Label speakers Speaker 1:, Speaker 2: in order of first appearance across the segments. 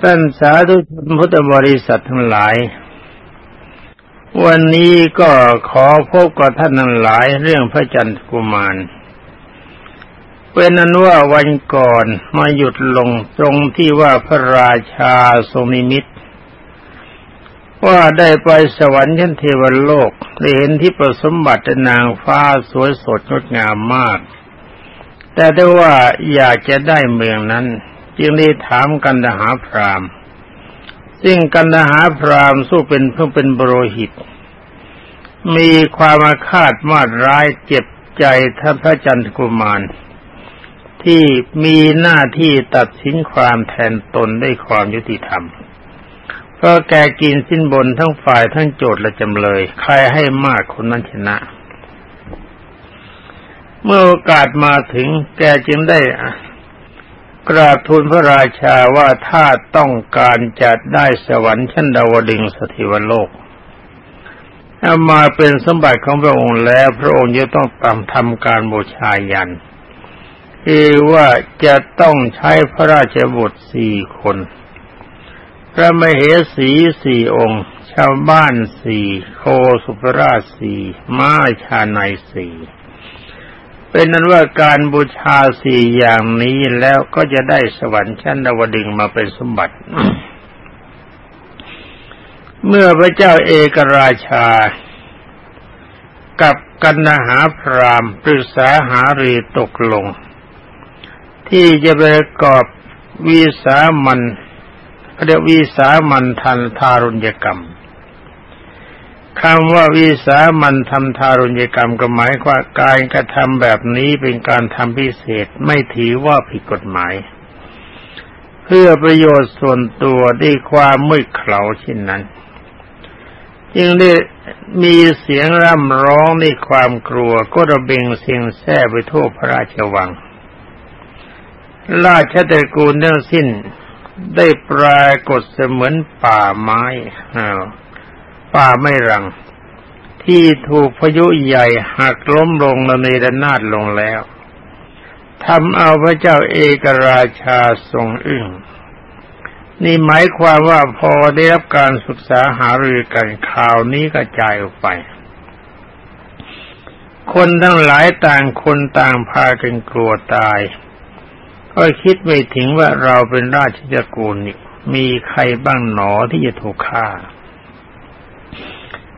Speaker 1: ท่านสาธุชนพุทธบริษัททั้งหลาย วันนี้ก็ขอพบกับท่านทั้งหลายเรื่องพระจันทร์กุมารเป็นนั้นว่าวันก่อนมาหยุดลงตรงที่ว่าพระราชาทรงนิมิต ว่าได้ไปสวรรค์ชั้นเทวโลกได้เห็นที่ประสมบัตินางฟ้าสวยสดงดงามมาก แต่ได้ว่าอยากจะได้เมืองนั้น จึงได้ถามกันดาหาพรามซึ่งกันดาหาพรามสู้เป็นเพิ่งเป็นบรหิต มีความอาฆาตมาดร้ายเจ็บใจท่านพระจันทกุมาร ที่มีหน้าที่ตัดสินความแทนตนด้วยความยุติธรรมเพราะแกกินสิ้นบนทั้งฝ่ายทั้งโจทย์และจำเลย ใครให้มากคนนั้นชนะ เมื่อโอกาสมาถึงแกจึงได้ กราบทูลพระราชาว่าถ้าต้องการจะได้สวรรค์ชั้นดาวดึงสถิวโลกเอามาเป็นสมบัติของพระองค์แล้วพระองค์จะต้องทำทำการบูชายันคือว่าจะต้องใช้พระราชบุตรสี่คน พระมเหสีสี่องค์ ชาวบ้านสี่โคสุภราชสี่ม้าชาในสี่ เป็นนั้นว่าการบูชาสี่อย่างนี้แล้วก็จะได้สวรรค์ชั้นดาวดึงมาเป็นสมบัติ เมื่อพระเจ้าเอกราชา กับกันนหาพรามปรึกษาหารีตกลง ที่จะประกอบวิสามันเรียกวิสามันทันทารุณยกรรม คำว่าวิสามันทำทารุณกรรมก็หมายว่าการกระทำแบบนี้เป็นการทำพิเศษไม่ถือว่าผิดกฎหมาย เพื่อประโยชน์ส่วนตัวด้วยความมืดเขลาเช่นนั้น จึงได้มีเสียงร่ำร้องในความกลัวก็ระเบงเสียงแซ่ไปทั่วพระราชวัง ราชตระกูลทั้งสิ้นได้ปรากฏเสมือนป่าไม้อ้าว ป่าไม่รัง ที่ถูกพายุใหญ่หักล้มลงในระนาดลงแล้วทำเอาพระเจ้าเอกราชาทรงอึ้งนี่หมายความว่าพอได้รับการศึกษาหารือกันข่าวนี้กระจายออกไป คนทั้งหลายต่างคนต่างพากันกลัวตาย ก็คิดไม่ถึงว่าเราเป็นราชจักรนี่มีใครบ้างหนอที่จะถูกฆ่า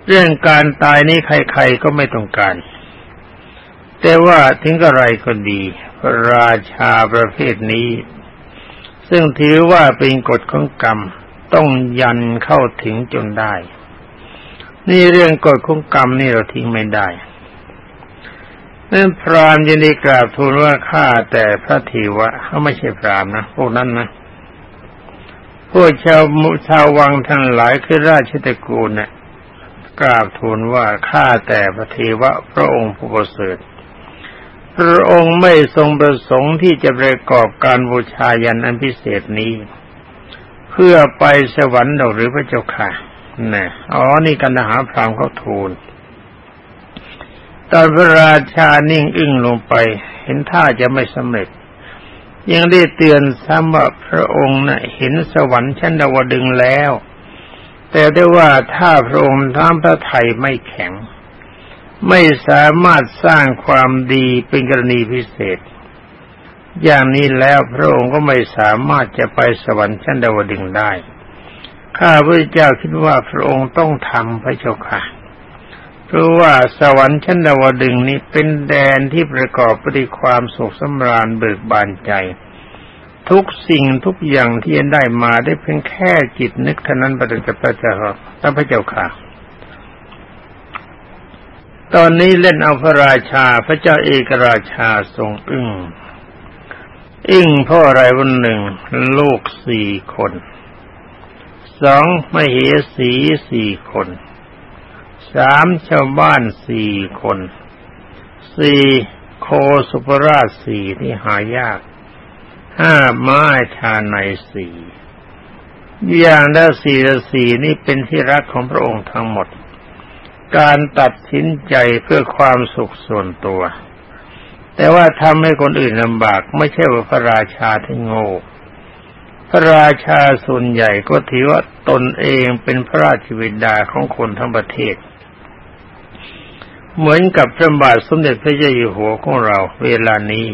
Speaker 1: เรื่องการตายนี้ใครๆก็ไม่ต้องการ แต่ว่าถึงกระไรก็ดี ราชาประเภทนี้ ซึ่งถือว่าเป็นกฎของกรรมต้องยันเข้าถึงจนได้ นี่เรื่องกฎของกรรมนี่เราทิ้งไม่ได้นั่นพรามยินดีกราบทูลว่าข้าแต่พระเทวะเขาไม่ใช่พรามนะพวกนั้นนะพวกชาวมุชาววังทั้งหลายคือราชตระกูลเนะ่ย กราบทูลว่าข้าแต่พระเทวะพระองค์ผู้ประเสริฐพระองค์ไม่ทรงประสงค์ที่จะประกอบการบูชายันอันพิเศษนี้ เพื่อไปสวรรค์หรือพระเจ้าค่ะนี่อ๋อนี่กันหาพรามเขาทูลตอนพระราชานิ่งอึ้งลงไป เห็นท่าจะไม่สำเร็จ ยังได้เตือนซ้ำว่าพระองค์นะ่ะเห็นสวรรค์ชั้นดาวดึงแล้ว แต่ได้ว่าถ้าพระองค์ท้าพระไทยไม่แข็ง ไม่สามารถสร้างความดีเป็นกรณีพิเศษ อย่างนี้แล้วพระองค์ก็ไม่สามารถจะไปสวรรค์ชั้นดาวดึงได้ ข้าพระเจ้าคิดว่าพระองค์ต้องทำพระเจ้าค่ะเพราะว่าสวรรค์ชั้นดาวดึงนี้เป็นแดนที่ประกอบไปด้วยความสุขสำราญเบิกบานใจ ทุกสิ่งทุกอย่างที่ได้มาได้เพียงแค่จิตนึกเท่านั้นประจักษ์พระเจ้าพระเจ้าค่ะ ตอนนี้เล่นเอาพระราชาพระเจ้าเอกราชาทรงอึ้งอึ้งพ่ออะไรวันหนึ่ง ลูกสี่คนสองมเหสีสี่คนสามชาวบ้านสี่คนสี่โคสุปราชสี่ที่หายาก ห้าไม้ชาในสี่อย่างละสี่ละสี่นี่เป็นที่รักของพระองค์ทั้งหมด การตัดสินใจเพื่อความสุขส่วนตัว แต่ว่าทำให้คนอื่นลำบากไม่ใช่ว่าพระราชาที่โง่พระราชาส่วนใหญ่ก็ถือว่าตนเองเป็นพระราชวิดาของคนทั้งประเทศ เหมือนกับพระบาทสมเด็จพระเจ้าอยู่หัวของเราเวลานี้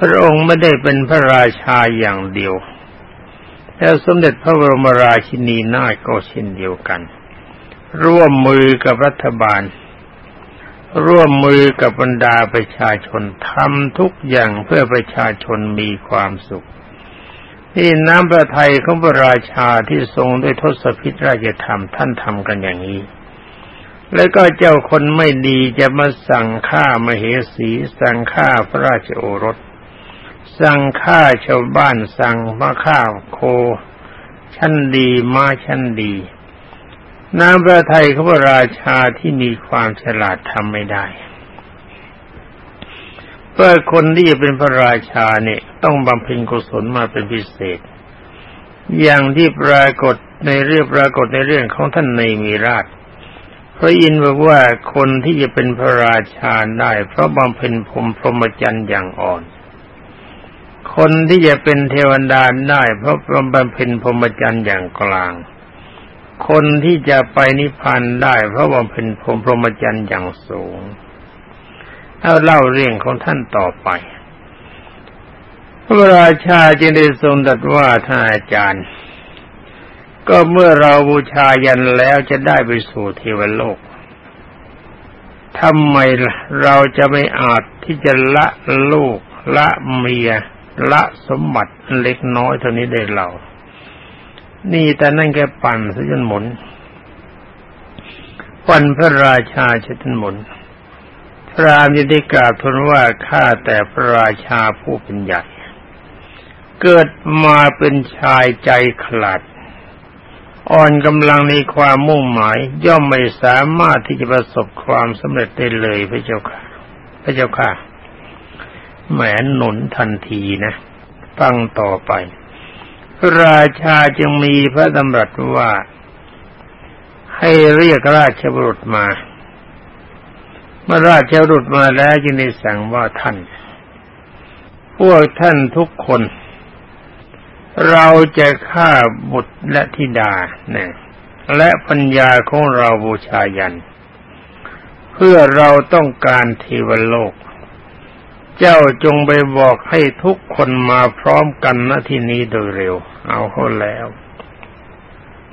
Speaker 1: พระองค์ไม่ได้เป็นพระราชาอย่างเดียว แล้วสมเด็จพระบรมราชินีนาถก็เช่นเดียวกัน ร่วมมือกับรัฐบาล ร่วมมือกับบรรดาประชาชนทำทุกอย่างเพื่อประชาชนมีความสุขนี่น้ำพระทัยของพระราชาที่ทรงด้วยทศพิธราชธรรมท่านทำกันอย่างนี้ แล้วก็เจ้าคนไม่ดีจะมาสั่งฆ่ามเหสี สั่งฆ่าพระราชโอรส สั่งฆ่าชาวบ้านสั่งมาฆ่าโค ชั้นดีมาชั้นดีน้ำพระทัยของพระราชาที่มีความฉลาดทำไม่ได้เพื่อคนที่จะเป็นพระราชาเนี่ยต้องบำเพ็ญกุศลมาเป็นพิเศษ อย่างที่ปรากฏในเรื่องปรากฏในเรื่องของท่านในมีราชพระอินทร์บอกว่าคนที่จะเป็นพระราชาได้ เพราะบำเพ็ญพรมพรหมจรรย์อย่างอ่อน คนที่จะเป็นเทวดาได้เพราะบำเพ็ญพรหมจรรย์อย่างกลาง คนที่จะไปนิพพานได้เพราะบำเพ็ญพรหมพรหมจรรย์อย่างสูงเอาเล่าเรื่องของท่านต่อไป พระราชาจึงได้ทรงตรัสว่าท่านอาจารย์ ก็เมื่อเราบูชายันแล้วจะได้ไปสู่เทวโลกทำไมเราจะไม่อาจที่จะละลูกละเมีย ละสมบัติเล็กน้อยเท่านี้ได้เรา นี่แต่นั่นแกปั่นซะจนหมุน ปั่นพระราชาชจนหมุน พระรามยินดีกราบทูลว่าข้าแต่พระราชาผู้เป็นใหญ่ เกิดมาเป็นชายใจขลาดอ่อนกำลังในความมุ่งหมาย ย่อมไม่สามารถที่จะประสบความสำเร็จได้เลยพระเจ้าค่ะ พระเจ้าค่ะ แหมหนุนทันทีนะ ฟังต่อไป ราชาจึงมีพระดำรัสว่า ให้เรียกราชบุรุษมา เมื่อราชรุดมาแล้วจึงได้สั่งว่าท่าน พวกท่านทุกคน เราจะฆ่าบุตรและธิดาเนี่ยและปัญญาของเราบูชายัน เพื่อเราต้องการเทวโลก เจ้าจงไปบอกให้ทุกคนมาพร้อมกันณที่นี้โดยเร็ว เอาเขาแล้ว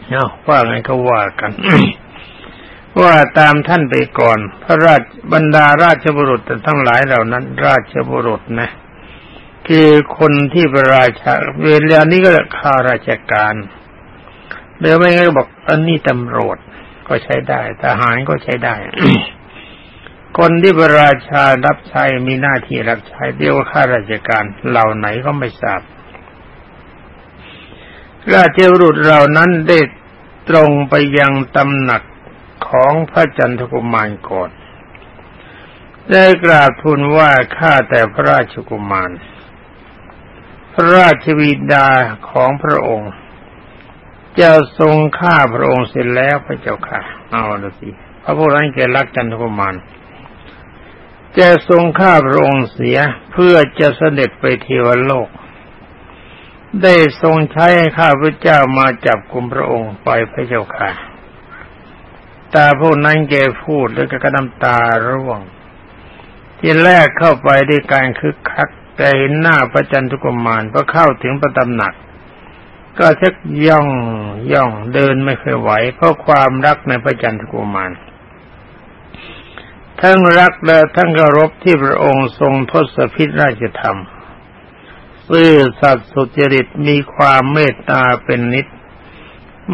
Speaker 1: เอาว่าไงเขาว่ากัน ว่าตามท่านไปก่อน พระราชบรรดาราชบุรุษทั้งหลายเหล่านั้น ราชบุรุษนะคือคนที่ประราชาเวลานี้ก็ข้าราชการเดี๋ยวไม่งั้นก็บอกอันนี้ตำรวจก็ใช้ได้ ทหารก็ใช้ได้ คนที่ประราชารับใช้มีหน้าที่รับใช้เรียกว่าข้าราชการเหล่าไหนก็ไม่ทราบ ราชบุรุษเหล่านั้นได้ตรงไปยังตำหนักของพระจันทกุมารก่อน ได้กราบทูลว่าข้าแต่พระราชกุมาร พระราชวิดาของพระองค์จะทรงฆ่าพระองค์เสร็จแล้วพระเจ้าค่ะ เอาละสิพระพุทธนั้นแกรักจันทกุมาร จะทรงฆ่าพระองค์เสียเพื่อจะเสด็จไปเทวโลก ได้ทรงใช้ให้ข้าพระเจ้ามาจับกุมพระองค์ไปพระเจ้าค่ะ ตาผู้นั้นแกพูดแล้วก็น้ำตาร่วง ที่แรกเข้าไปด้วยการคึกคักแต่เห็นหน้าพระจันทกุมารพอเข้าถึงประตำหนัก ก็ชักย่องย่องเดินไม่เคยไหวเพราะความรักในพระจันทกุมาร ทั้งรักและทั้งเคารพที่พระองค์ทรงทศพิธราชธรรมซื่อสัตย์สุจริตมีความเมตตาเป็นนิด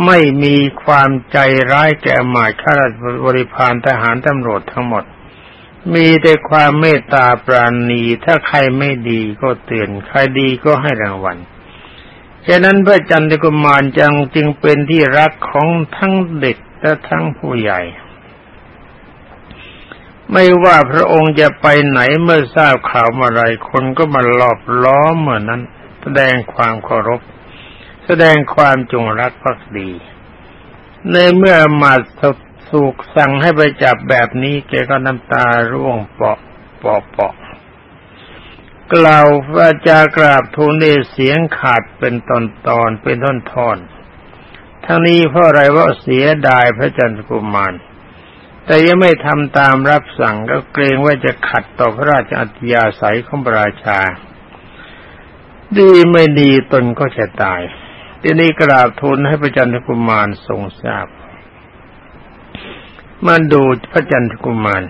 Speaker 1: ไม่มีความใจร้ายแก่หมายข้าราชบริพารทหารตำรวจทั้งหมด มีแต่ความเมตตาปราณีถ้าใครไม่ดีก็เตือนใครดีก็ให้รางวัลฉะนั้นพระจันทกุมารจังจึงเป็นที่รักของทั้งเด็กและทั้งผู้ใหญ่ ไม่ว่าพระองค์จะไปไหนเมื่อทราบข่าวอะไรคนก็มาหลอบล้อมเหมือนนั้น แสดงความเคารพ แสดงความจงรักภักดี ในเมื่อมาสุกสั่งให้ไปจับแบบนี้แกก็น้ำตาร่วงเปาะเปาะเปาะกล่าวว่าจากราบทูลในเสียงขาดเป็นตอนตอนเป็นท่อนทอนทั้งนี้เพราะอะไรว่าเสียดายพระจันทร์กุมาร แต่ยังไม่ทำตามรับสั่งก็เกรงว่าจะขัดต่อพระราชอัธยาศัยของพระราชา ดีไม่ดีตนก็จะตาย ทีนี้กราบทูลให้พระจันทกุมารทรงทราบมาดูพระจันทกุมาร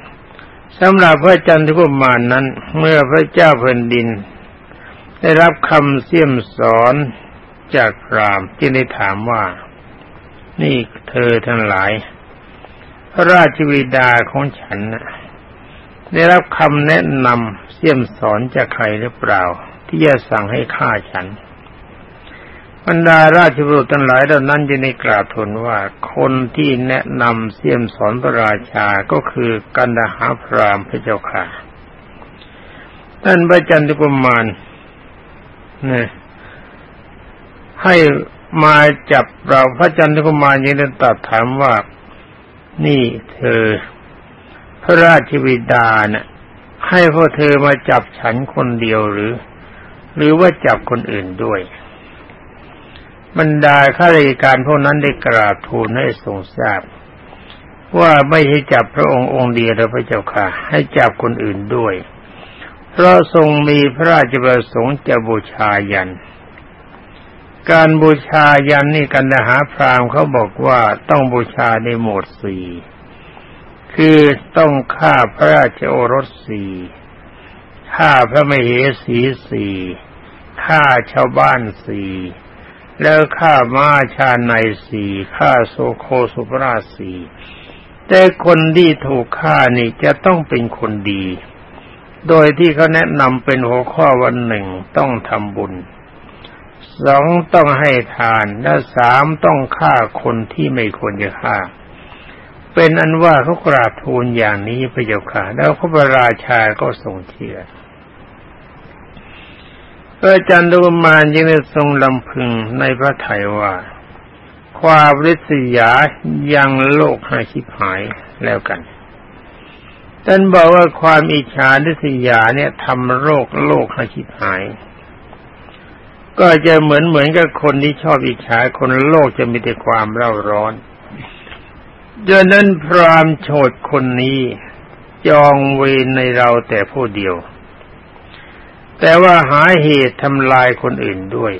Speaker 1: สำหรับพระจันทกุมารนั้น เมื่อพระเจ้าแผ่นดิน ได้รับคำเสี่ยมสอนจากพรามจึงได้ถามว่า นี่เธอทั้งหลาย ระราชวิดาของฉันนะได้รับคำแนะนำเสี่ยมสอนจากใครหรือเปล่า ที่จะสั่งให้ฆ่าฉันบรรดาราชบุรุษทั้งหลายเหล่านั้นจะในกราบทูลว่าคนที่แนะนำเสี่ยมสอนพระราชาก็คือกันดาหาพรามพระเจ้าค่ะท่านพระจันทกุมารนี่ให้มาจับเราพระจันทกุมารยังได้ตัดถามว่า นี่เธอ พระราชวิดาเนะ่ยให้พวกเธอมาจับฉันคนเดียวหรือ หรือว่าจับคนอื่นด้วย บรรดาข้าราชการพวกนั้นได้กราบทูลให้ทรงทราบ ว่าไม่ให้จับพระองค์องค์เดียวพระเจ้าค่ะ ให้จับคนอื่นด้วย เพราะทรงมีพระราชประสงค์จะบูชายัน การบูชายันนี่กันนะหาพราหมณ์เขาบอกว่าต้องบูชาในหมวดสี่คือต้องฆ่าพระราชโอรสสี่ฆ่าพระมเหสีสี่ฆ่าชาวบ้านสี่แล้วฆ่าม้าชาในสี่ฆ่าโซโคสุปราสีแต่คนที่ถูกฆ่านี่จะต้องเป็นคนดี โดยที่เขาแนะนำเป็นหัวข้อวันหนึ่งต้องทำบุญ สองต้องให้ทาน และสามต้องฆ่าคนที่ไม่ควรจะฆ่า เป็นอันว่าเขากราบทูลอย่างนี้พระเจ้าค่ะ แล้วพระราชาก็ทรงเชื่อพระจันทรุมานยังได้ทรงลำพึงในพระไถยว่า ความริษยายังโลกให้ชิบหายแล้วกัน ท่านบอกว่าความอิจฉาริษยาเนี่ยทำโรคโลกให้ชิบหาย ก็จะเหมือนเหมือนกับคนที่ชอบอิจฉาคนโลกจะมีแต่ความเร่าร้อนดังนั้นพรามโฉดคนนี้จองเวรในเราแต่ผู้เดียว แต่ว่าหาเหตุทำลายคนอื่นด้วย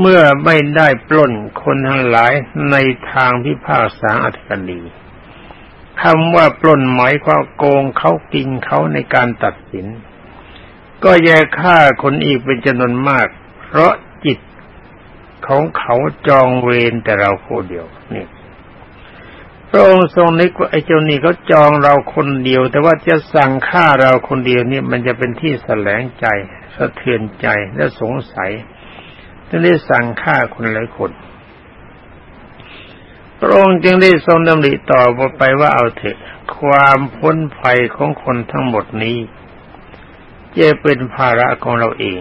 Speaker 1: เมื่อไม่ได้ปล้นคนทั้งหลายในทางพิพากษาอัตกนีคำว่าปล้นหมายความโกงเขากินเขาในการตัดสิน ก็แย่ฆ่าคนอีกเป็นจำนวนมาก เพราะจิตของเขาจองเวรแต่เราคนเดียวนี่พระองค์ทรงนึกว่าไอ้เจ้านี่เขาจองเราคนเดียว แต่ว่าจะสั่งฆ่าเราคนเดียวนี่มันจะเป็นที่แสลงใจสะเทือนใจและสงสัยจึงได้สั่งฆ่าคนหลายคน พระองค์จึงได้ทรงดำริต่อไปว่าเอาเถอะความพ้นภัยของคนทั้งหมดนี้จะเป็นภาระของเราเอง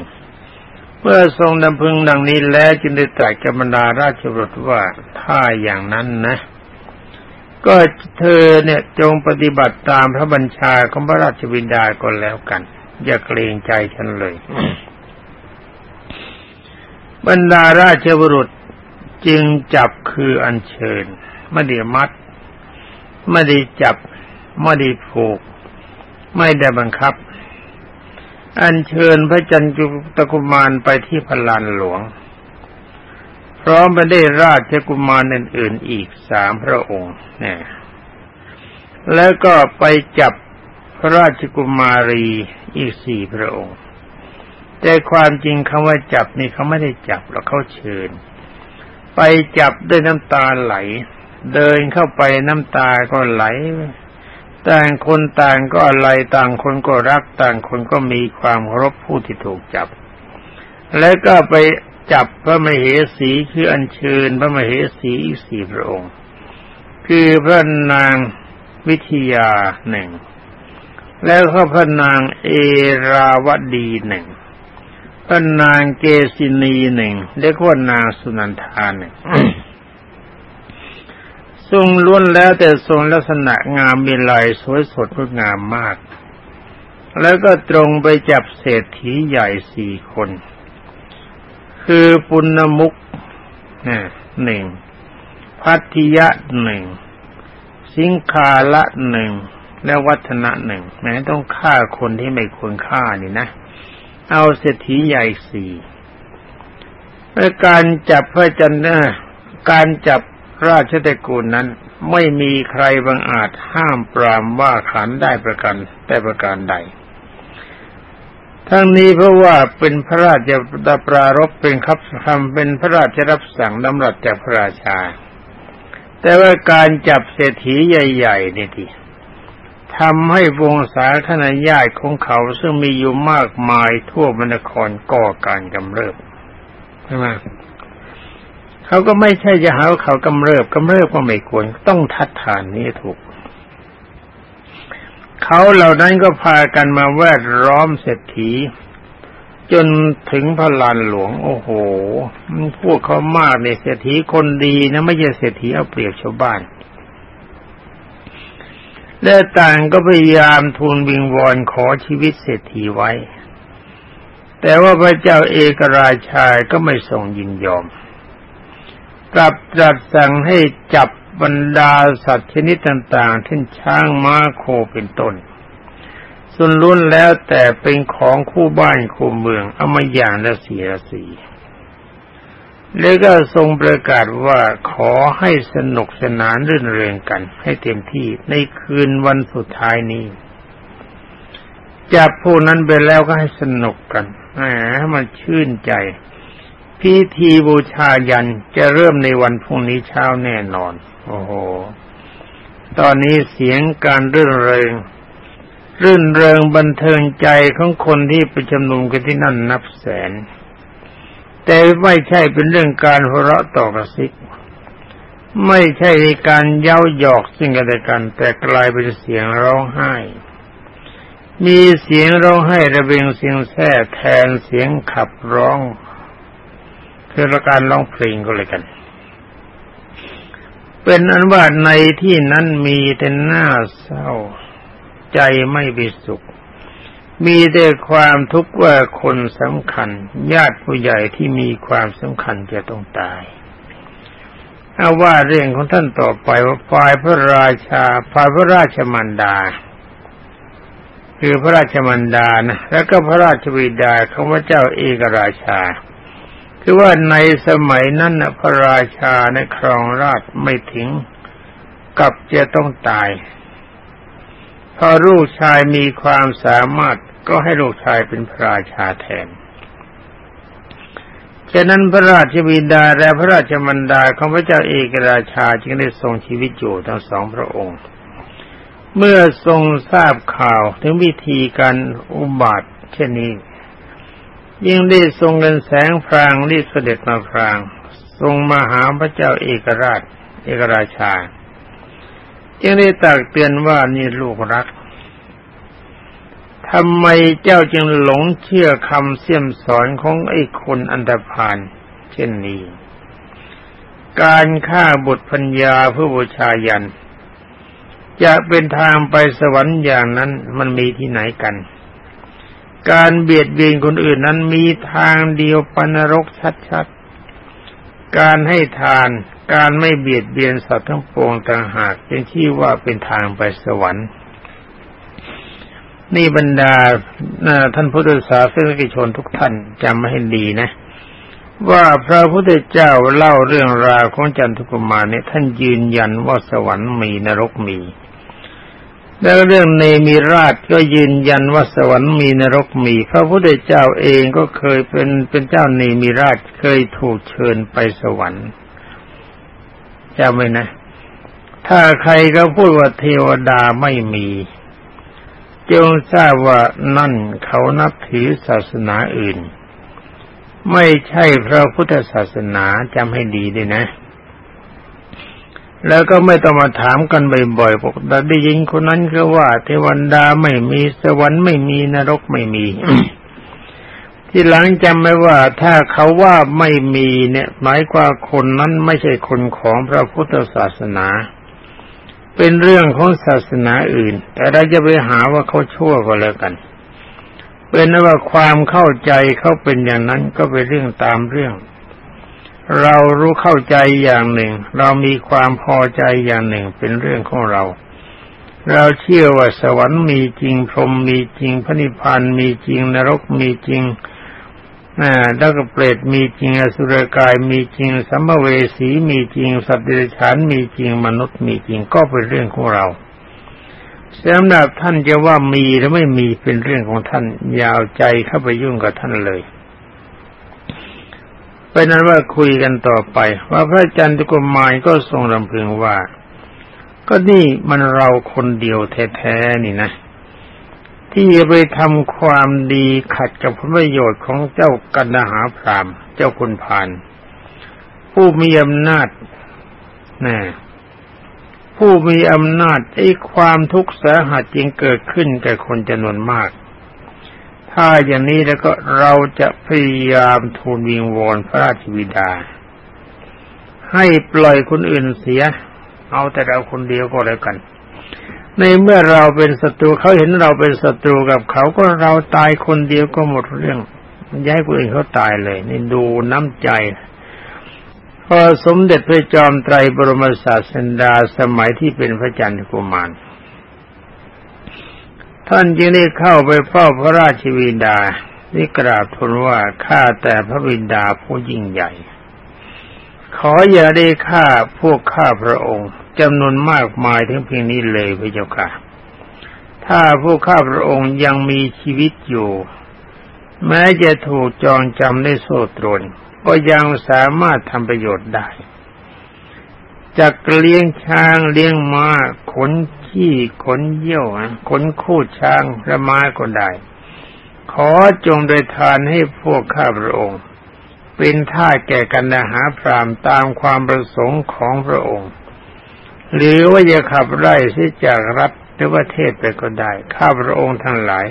Speaker 1: เมื่อทรงดำพึงดังนี้แล้วจึงได้ตรัสกับบรรดาราชบุตรว่าถ้าอย่างนั้นนะ ก็เธอเนี่ยจงปฏิบัติตามพระบัญชาของพระราชวิดาก็แล้วกัน อย่าเกรงใจฉันเลย บรรดาราชบุรุษจึงจับคืออัญเชิญไม่ได้มัด ไม่ได้จับ ไม่ได้ผูก ไม่ได้บังคับ อัญเชิญพระจันจุตกุมารไปที่พลานหลวง พร้อมไปได้ราชกุมารอื่นๆอีกสามพระองค์เนี่ยแล้วก็ไปจับพระราชกุมารีอีกสี่พระองค์ แต่ความจริงคำว่าจับนี่เขาไม่ได้จับแล้วเขาเชิญ ไปจับด้วยน้ำตาไหล เดินเข้าไปน้ำตาก็ไหล ต่างคนต่างก็อะไรต่างคนก็รักต่างคนก็มีความเคารพผู้ที่ถูกจับ แล้วก็ไปจับพระมเหสีคืออัญเชิญพระมเหสีอีกสี่พระองค์ คือพระนางวิทยาหนึ่งแล้วก็พระนางเอราวดีหนึ่งพระนางเกษินีหนึ่งและก็นางสุนันทาหนึ่ง ทรงล้วนแล้วแต่ทรงลักษณะงามมีลายสวยสดงดงามมาก แล้วก็ตรงไปจับเศรษฐีใหญ่สี่คน คือปุณมุกหนึ่งพัทธิยะหนึ่งสิงคาละหนึ่งและวัฒนะหนึ่งแม้ต้องฆ่าคนที่ไม่ควรฆ่านี่นะ เอาเศรษฐีใหญ่สี่การจับพระจันทร์การจับ ราชตระกูลนั้นไม่มีใครบังอาจห้ามปรามว่าขันได้ประกันแต่ประการใด ทั้งนี้เพราะว่าเป็นพระราชดาปรารบเป็นคับคำเป็นพระราชรับสั่งดำรัสจากพระราชา แต่ว่าการจับเศรษฐีใหญ่ๆนี่ทีทำให้วงศาคณะญาติของเขาซึ่งมีอยู่มากมายทั่วมณฑลก่อการกำเริบใช่ไหม เขาก็ไม่ใช่จะหาเขากำเริบกำเริบก็ไม่ควรต้องทัดฐานนี้ถูก เขาเหล่านั้นก็พากันมาแวดล้อมเศรษฐี จนถึงพระลานหลวง โอ้โห พวกเขามากเนี่ยเศรษฐีคนดีนะ ไม่ใช่เศรษฐีเอาเปรียบชาวบ้านและต่างก็พยายามทูลวิงวอนขอชีวิตเศรษฐีไว้ แต่ว่าพระเจ้าเอกราชาก็ไม่ทรงยินยอม กลับจัดสั่งให้จับบรรดาสัตว์ชนิดต่างๆเช่นช้างม้าโคเป็นต้นส่วนล้วนแล้วแต่เป็นของคู่บ้านคู่เมืองเอามาอย่างละเสียสีแล้วก็ทรงประกาศว่าขอให้สนุกสนานรื่นเริงกัน ให้เต็มที่ในคืนวันสุดท้ายนี้จับผู้นั้นไปแล้วก็ให้สนุกกันแหมมันชื่นใจ พิธีบูชายันจะเริ่มในวันพรุ่งนี้เช้าแน่นอน โอ้โห ตอนนี้เสียงการรื่นเริง รื่นเริงบันเทิงใจของคนที่ไปชุมนุมกันที่นั่นนับแสน แต่ไม่ใช่เป็นเรื่องการหัวเราะต่อกระซิก ไม่ใช่การเย้าหยอกสิ่งกันและกัน แต่กลายเป็นเสียงร้องไห้ มีเสียงร้องไห้ระเบงเสียงแท้แทนเสียงขับร้อง คือการร้องเพลงก็เลยกัน เป็นอันว่าในที่นั้นมีแต่หน้าเศร้า ใจไม่บิสุข มีแต่ความทุกข์ว่าคนสำคัญ ญาติผู้ใหญ่ที่มีความสำคัญจะต้องตายเอาว่าเรื่องของท่านต่อไปว่าฝ่ายพระราชาฝ่ายพระราชมันดา คือพระราชมันดานะแล้วก็พระราชวิดาของพระเจ้าเอกราชา คือว่าในสมัยนั้นนะพระราชาในครองราชไม่ถึงกับจะต้องตาย พอลูกชายมีความสามารถก็ให้ลูกชายเป็นพระราชาแทน ฉะนั้นพระราชบิดาและพระราชมันดาของพระเจ้าเอกราชาจึงได้ทรงชีวิตอยู่ทั้งสองพระองค์ เมื่อทรงทราบข่าวถึงวิธีการอุบัติเช่นนี้ ยิ่งได้ทรงเงินแสงพรางรีบเสด็จมาพราง ทรงมาหาพระเจ้าเอกราช เอกราชา จึงได้ตักเตือนว่านี่ลูกรักทำไมเจ้าจึงหลงเชื่อคำเสี่ยมสอนของไอ้คนอันดพานเช่นนี้ การฆ่าบุตรพัญญาเพื่อบูชายัน จะเป็นทางไปสวรรค์อย่างนั้นมันมีที่ไหนกัน การเบียดเบียนคนอื่นนั้นมีทางเดียวปนรกชัดๆ การให้ทาน การไม่เบียดเบียนสัตว์ทั้งปวงต่างหากจึงชื่ว่าเป็นทางไปสวรรค์ นี่บรรดาท่านพุทธศาสนิกชนทุกท่านจำให้ดีนะ ว่าพระพุทธเจ้าเล่าเรื่องราวของจันทุกมารเนี่ยท่านยืนยันว่าสวรรค์มีนรกมี แล้วเรื่องเนมิราชก็ยืนยันว่าสวรรค์มีนรกมี พระพุทธเจ้าเองก็เคยเป็นเป็นเจ้าเนมิราชเคยถูกเชิญไปสวรรค์จำไว้นะ ถ้าใครก็พูดว่าเทวดาไม่มี จงทราบว่านั่นเขานับถือศาสนาอื่น ไม่ใช่พระพุทธศาสนาจำให้ดีด้วยนะ แล้วก็ไม่ต้องมาถามกันบ่อยๆบอกได้ยินคนนั้นก็ว่า เทวันดาไม่มีสวรรค์ไม่มีนรกไม่มี ที่หลังจำไว้ว่าถ้าเขาว่าไม่มีเนี่ย หมายความคนนั้นไม่ใช่คนของพระพุทธศาสนา เป็นเรื่องของศาสนาอื่น แต่เราจะไปหาว่าเขาชั่วก็แล้วกันเป็นว่าความเข้าใจเขาเป็นอย่างนั้นก็เป็นเรื่องตามเรื่อง เรารู้เข้าใจอย่างหนึ่ง เรามีความพอใจอย่างหนึ่งเป็นเรื่องของเรา เราเชื่อว่าสวรรค์มีจริงพรหมมีจริงพระนิพพานมีจริงนรกมีจริงอ่าแล้วก็เปรตมีจริงอสุรกายมีจริงสัมภเวสีมีจริง สัตว์เดรัจฉานมีจริงมนุษย์มีจริงก็เป็นเรื่องของเราสำหรับท่านจะว่ามีหรือไม่มีเป็นเรื่องของท่านยาวใจเข้าไปยุ่งกับท่านเลย เป็นนั้นว่าคุยกันต่อไป ว่าพระจันทร์กุมารก็ทรงรำพึงว่า ก็นี่มันเราคนเดียวแท้ๆนี่นะ ที่ไปทำความดีขัดกับผลประโยชน์ของเจ้ากันดาหาพรามเจ้าคุณพานผู้มีอำนาจนะผู้มีอำนาจไอ้ความทุกข์สาหัสจึงเกิดขึ้นแก่คนจำนวนมาก ถ้าอย่างนี้แล้วก็เราจะพยายามทูลวิงวอนพระราชวิดา ให้ปล่อยคนอื่นเสีย เอาแต่เราคนเดียวก็แล้วกัน ในเมื่อเราเป็นศัตรูเขาเห็นเราเป็นศัตรูกับเขาก็เราตายคนเดียวก็หมดเรื่องย้ายคนอื่นเขาตายเลย นี่ดูน้ำใจพอสมเด็จพระจอมไตรบรมศาสดาสมัยที่เป็นพระจันทร์กุมาร ท่านจึงได้เข้าไปเฝ้าพระราชวิดาที่กราบทูลว่าข้าแต่พระบิดาผู้ยิ่งใหญ่ ขออย่าได้ฆ่าพวกข้าพระองค์จำนวนมากมายถึงเพียงนี้เลยพระเจ้าค่ะ ถ้าพวกข้าพระองค์ยังมีชีวิตอยู่ แม้จะถูกจองจำได้โซ่ตรนก็ยังสามารถทำประโยชน์ได้จากเลี้ยงช้างเลี้ยงม้าขน ขี้ขนเยี่ยวขนคู่ช้างและม้าก็ได้ ขอจงโดยทานให้พวกข้าพระองค์ เป็นท่าแก่กันดหาพรามตามความประสงค์ของพระองค์ หรือว่าจะขับไล่เสียจากรัฐหรือว่าเทศไปก็ได้ ข้าพระองค์ทั้งหลาย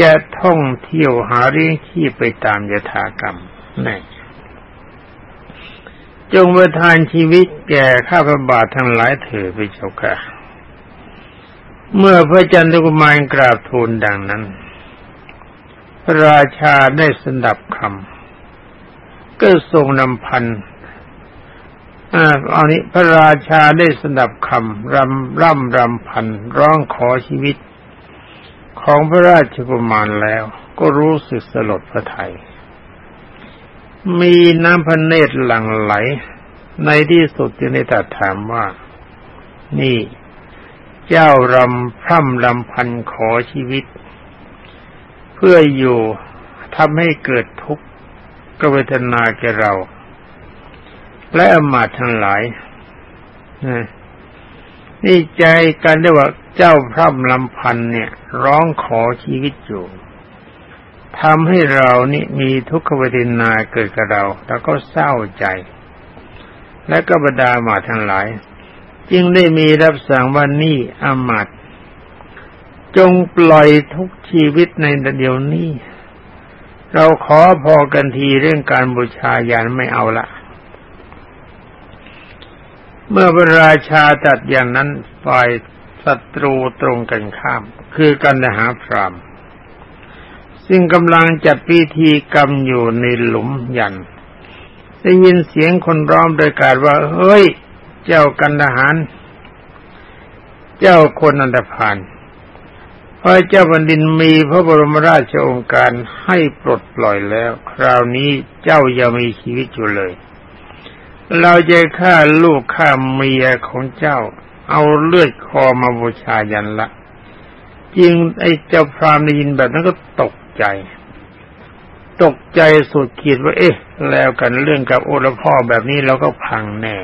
Speaker 1: จะท่องเที่ยวหาเรื่องขี้ไปตามยถากรรมนี่จงประทานชีวิตแก่ข้าพระบาททั้งหลายเถิดพระเจ้าค่ะ เมื่อพระจันทกุมารกราบทูลดังนั้นพระราชาได้สดับคำก็ทรงนำพันอ่าเอานี้พระราชาได้สดับคำรำร่ำรำพันร้องขอชีวิต ของพระราชกุมารแล้ว ก็รู้สึกสลดพระทยัยมีน้ำพระเนตรหลั่งไหล ในที่สุดจึงได้ตรัสถามว่า นี่ เจ้ารำพร่ำรำพันขอชีวิต เพื่ออยู่ทำให้เกิดทุกข์กเวทนาแก่เรา และอมาตทั้งหลายนี่ใจกันได้ว่าเจ้าพร่ำลำพันเนี่ย ร้องขอชีวิตอยู่ทำให้เรานี่มีทุกขเวทนาเกิดกับเรา แล้วก็เศร้าใจ และก็บรรดามาทั้งหลาย จึงได้มีรับสั่งว่านี่อามัดจงปล่อยทุกชีวิตในเดี๋ยวนี้ เราขอพอกันทีเรื่องการบูชายันไม่เอาละเมื่อพระราชาตัดอย่างนั้นฝ่ายศัตรูตรงกันข้าม คือกันหาพรามซึ่งกำลังจัดพิธีกรรมอยู่ในหลุมยันได้ยินเสียงคนร้องโดยการว่า เฮ้ย เจ้ากันทหาร เจ้าคนอันดพานพระเจ้าแผ่นดินมีพระบรมราชโองการให้ปลดปล่อยแล้ว คราวนี้เจ้ายังมีชีวิตอยู่เลย เราจะฆ่าลูกฆ่าเมียของเจ้า เอาเลือดคอมาบูชายันละจริงไอ้เจ้าพรามได้ยินแบบนั้นก็ตกใจ ตกใจสุดขีดว่า เอ๊ะ แล้วกันเรื่องกับโอรพ่อแบบนี้เราก็พังแน่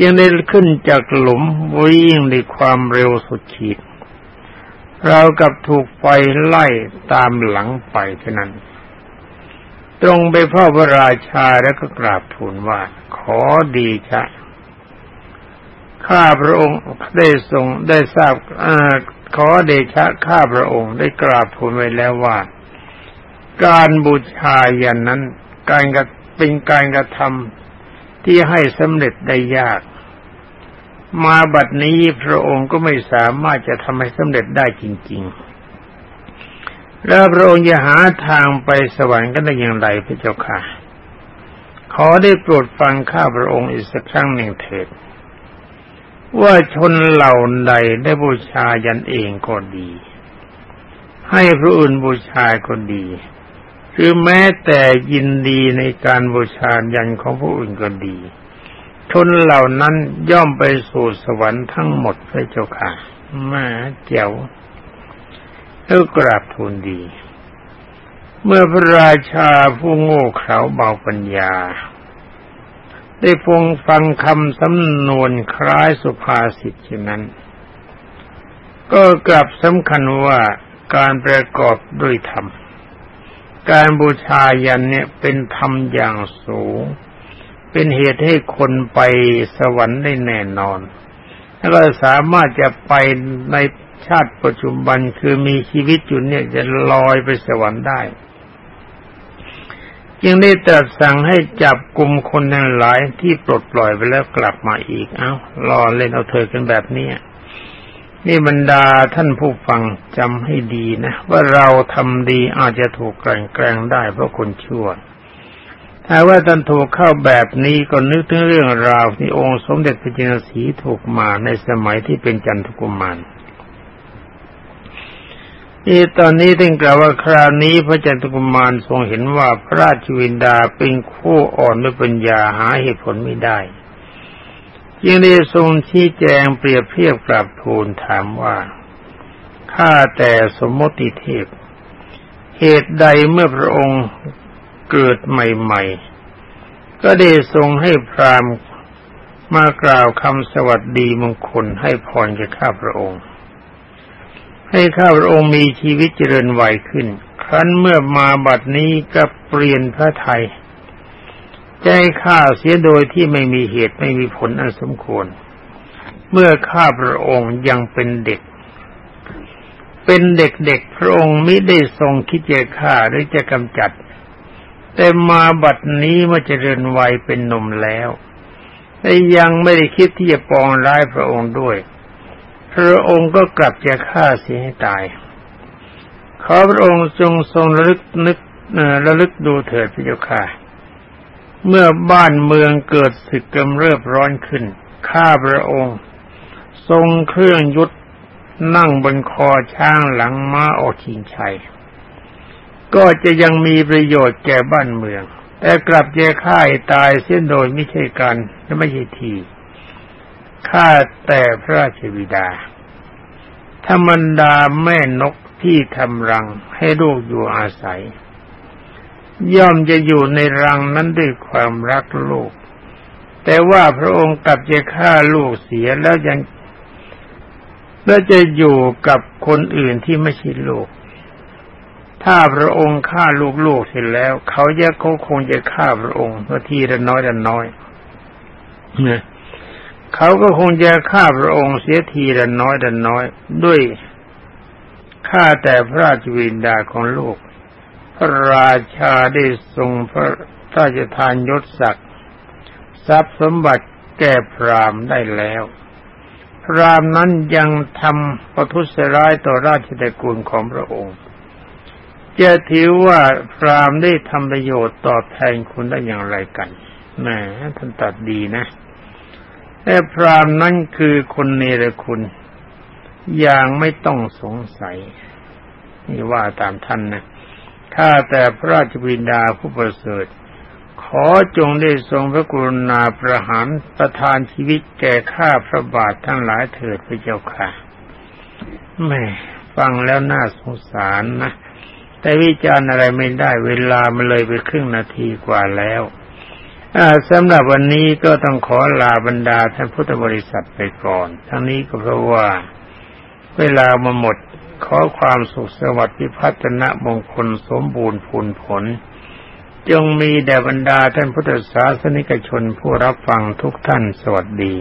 Speaker 1: ยังได้ขึ้นจากหลุมวิ่งในความเร็วสุดขีด เรากับถูกไฟไล่ตามหลังไปเท่านั้น ตรงไปพ่อพระราชาแล้วก็กราบทูลว่า ขอดีชะ ข้าพระองค์ได้ทรงได้ทราบอขอเดชะข้าพระองค์ได้กราบทูลไว้แล้วว่า การบูชายันนั้น การกระเป็นการกระทำ ที่ให้สำเร็จได้ยาก มาบัดนี้พระองค์ก็ไม่สามารถจะทำให้สำเร็จได้จริง ๆ แล้วพระองค์จะหาทางไปสวรรค์กันได้อย่างไรพระเจ้าค่ะ ขอได้โปรดฟังข้าพระองค์อีกสักครั้งหนึ่งเถิดว่าชนเหล่าใดได้บูชายันเองก็ดี ให้พระอื่นบูชาก็ดี หรือแม้แต่ยินดีในการบูชายันของผู้อื่นก็ดี ชนเหล่านั้นย่อมไปสู่สวรรค์ทั้งหมดพระเจ้าค่ะมาเจ้าแล้กราบทูลดี เมื่อพระราชาผู้โง่เขลาเบาปัญญา ได้ฟงฟังคำสำนวนคล้ายสุภาษิตเช่นนั้น ก็กลับสำคัญว่าการประกอบด้วยธรรม การบูชายันเนี่ยเป็นธรรมอย่างสูง เป็นเหตุให้คนไปสวรรค์ได้แน่นอน แล้วก็สามารถจะไปในชาติปัจจุบันคือมีชีวิตอยู่เนี่ยจะลอยไปสวรรค์ได้ จึงได้ตรัสสั่งให้จับกลุ่มคนนั้นหลายที่ปลดปล่อยไปแล้วกลับมาอีก เอา้ารอเล่นเอาเธอกันแบบนี้ นี่บรรดาท่านผู้ฟังจำให้ดีนะ ว่าเราทำดีอาจจะถูกแกล้งแกล้งได้เพราะคนชั่วถ้าว่าท่านถูกเข้าแบบนี้ก็นึกถึงเรื่องราวที่องค์สมเด็จพระจินสีถูกมาในสมัยที่เป็นจันทกุมารนี่ตอนนี้ถึงกล่าวว่าคราวนี้พระจันทกุมารทรงเห็นว่าพระราชวินดาเป็นคู่อ่อนด้วยปัญญาหาเหตุผลไม่ได้ ยังได้ทรงชี้แจงเปรียบเทียบกลับทูลถามว่า ข้าแต่สมมติเทพ เหตุใดเมื่อพระองค์เกิดใหม่ ๆ ก็ได้ทรงให้พรามมากล่าวคำสวัสดีมงคลให้พรแก่ข้าพระองค์ ให้ข้าพระองค์มีชีวิตเจริญวัยขึ้น ครั้นเมื่อมาบัดนี้ก็เปลี่ยนพระไทย จะให้ฆ่าเสียโดยที่ไม่มีเหตุไม่มีผลอันสมควร เมื่อข้าพระองค์ยังเป็นเด็ก เป็นเด็กๆพระองค์มิได้ทรงคิดจะฆ่าหรือจะกำจัด แต่มาบัดนี้เมื่อเจริญวัยเป็นหนุ่มแล้วแต่ยังไม่ได้คิดที่จะปองร้ายพระองค์ด้วย พระองค์ก็กลับจะฆ่าเสียให้ตาย ขอพระองค์จงทรงระลึกนึกระลึกดูเถิดพระเจ้าค่ะ เมื่อบ้านเมืองเกิดศึกกำเริบร้อนขึ้น ข้าพระองค์ ทรงเครื่องยุทธนั่งบนคอช้างหลังม้าออกชิงชัย ก็จะยังมีประโยชน์แก่บ้านเมือง แต่กลับเจ้ข่ายตายเส้นโดยไม่ใช่การและไม่ใช่ทีข้าแต่พระราชบิดาธรรมดาแม่นกที่ทำรังให้ลูกอยู่อาศัย ย่อมจะอยู่ในรังนั้นด้วยความรักลูก แต่ว่าพระองค์กลับจะฆ่าลูกเสียแล้วยังแล้วจะอยู่กับคนอื่นที่ไม่ใช่ลูก ถ้าพระองค์ฆ่าลูกๆเสร็จแล้ว เขาจะเขาคงจะฆ่าพระองค์เพื่อทีละน้อยละน้อยเนี่ยเขาก็คงจะฆ่าพระองค์เสียทีละน้อยละน้อย ด้วยฆ่าแต่พระราชวินดาของลูกพ ราชาได้ทรงพระราชทานยศศักดิ์ทรัพย์สมบัติแก่พรามได้แล้ว พรามนั้นยังทำประทุษร้ายต่อราชตระกูลของพระองค์จะถือว่าพรามได้ทำประโยชน์ตอบแทนคุณได้อย่างไรกันแหมท่านตัดดีนะแต่พรามนั้นคือคนเนรคุณ อย่างไม่ต้องสงสัย นี่ว่าตามท่านนะ ข้าแต่พระราชบิดาผู้ประเสริฐ ขอจงได้ทรงพระกรุณาประหารประทานชีวิตแก่ข้าพระบาททั้งหลายเถิดพระเจ้าค่ะแม่ฟังแล้วน่าสงสารนะ แต่วิจารณ์อะไรไม่ได้เวลามันเลยไปครึ่งนาทีกว่าแล้วสำหรับวันนี้ก็ต้องขอลาบรรดาท่านพุทธบริษัทไปก่อน ทั้งนี้ก็เพราะว่า เวลามาหมด ขอความสุขสวัสดิ์พิพัฒนมงคลสมบูรณ์ผลผล จงมีแด่บรรดาท่านพุทธศาสนิกชนผู้รับฟังทุกท่านสวัสดี